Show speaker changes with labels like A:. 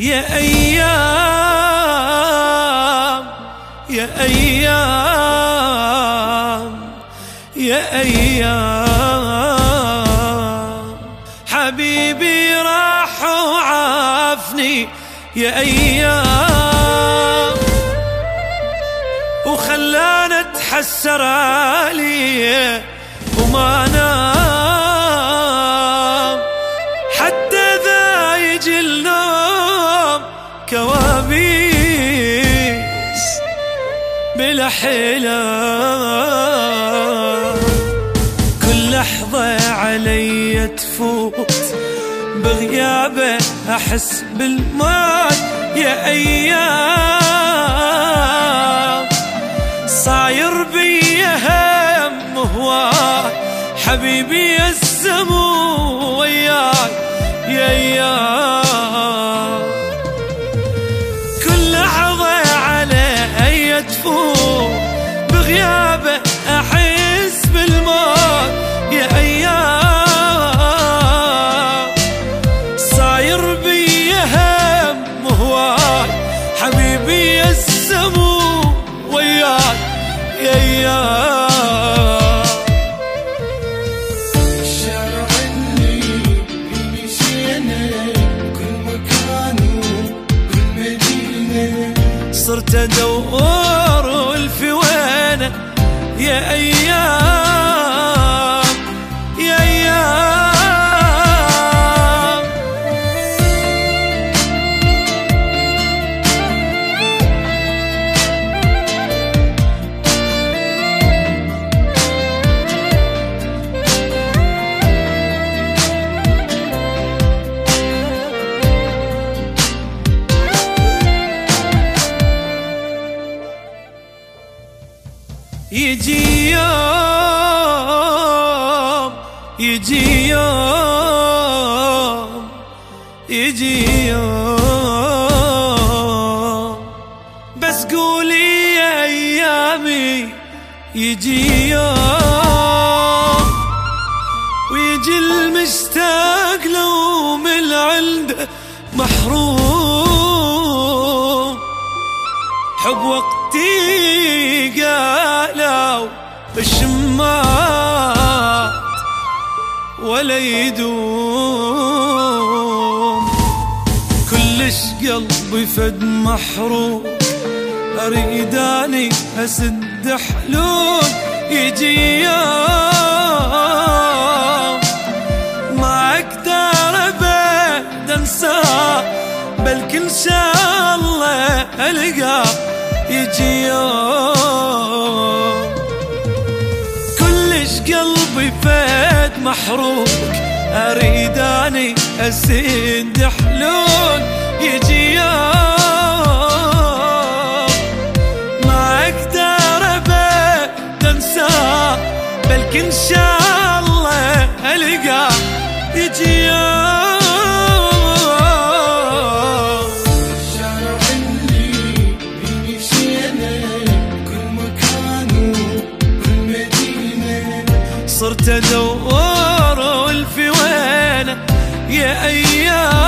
A: يا أيام يا أيام يا أيام. حبيبي راح وعافني يا أيام. وخلانا اتحسر عليه وما نام. كوابيس بلا حيلة. كل لحظة علي تفوت بغيابه أحس بالموت. يا أيام صرت أدور والفي وينه يا أيام. يجي يوم يجي يوم يجي يوم بس قولي يا أيامي يجي يوم ويجي المشتاق لو من عنده محروم. الشمات ولا يدوم. كلش قلبي فد محروم اريد اني أسد حلول. يجي يوم محروق اريد اني اسد حلول يجي يوم ما أقدر ابد انساه بل كل شاء الله القاه يجي يوم. صرت أدور يا أيام.